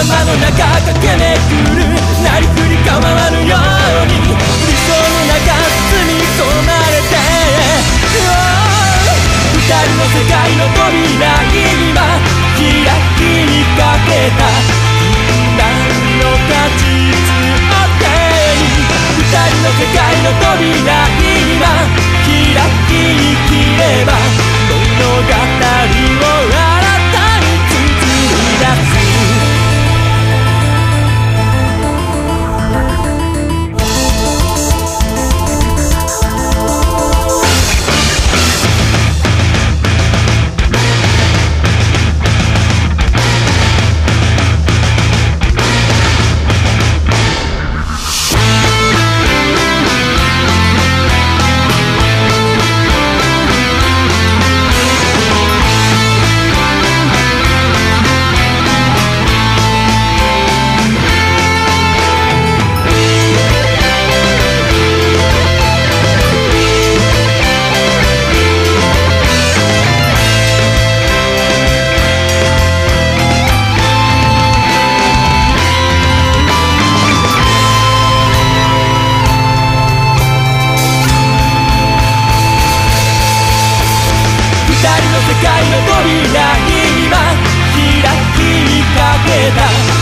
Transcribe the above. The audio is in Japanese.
頭の中駆け巡るなりふり構わぬように。理想の中包み込まれて。二人の世界の扉今開きにかけた。みの価値界の扉に今開きかけた。